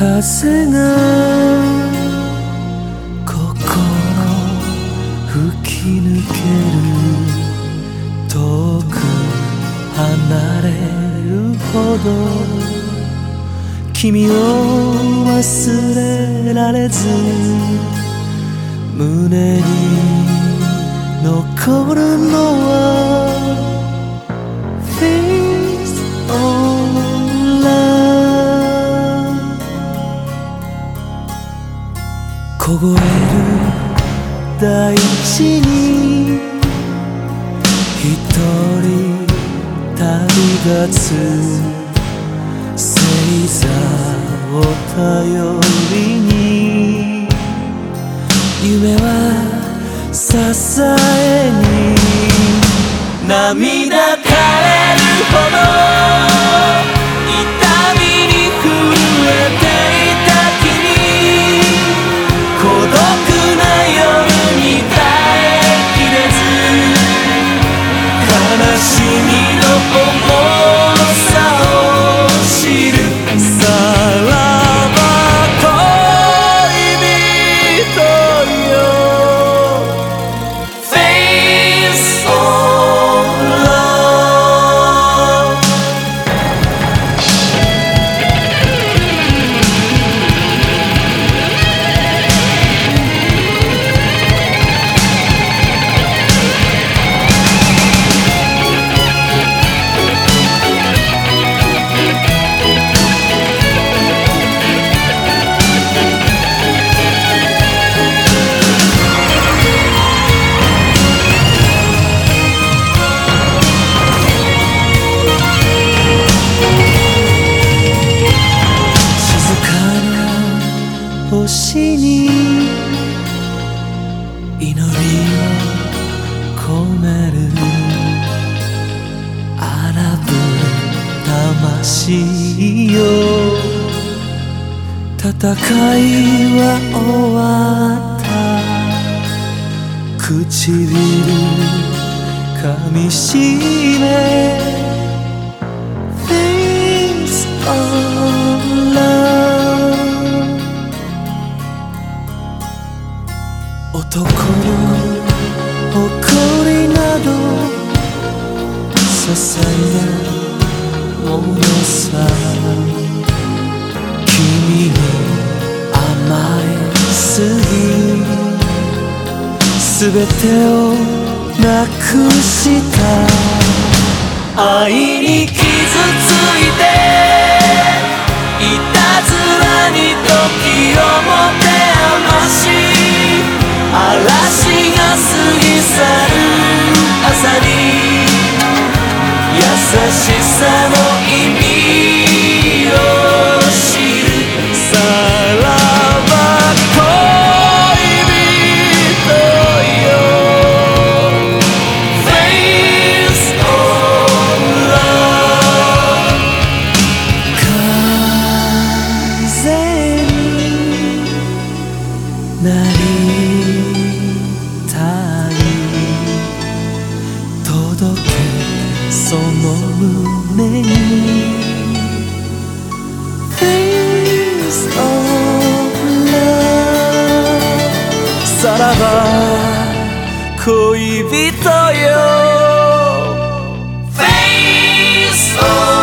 風が心吹き抜ける遠く離れるほど君を忘れられず胸に残るのは凍える大地に一人旅立つ星座を頼りに夢は支えに涙星に祈りを込める。荒ぶる魂よ戦いは終わった。唇噛みしめ。些細なもさ君に甘えすぎ全てをなくした愛に傷ついていたずらに時をもて余し嵐が過ぎ去る朝にしさの意味その胸に Face of love さらば恋人よ Face of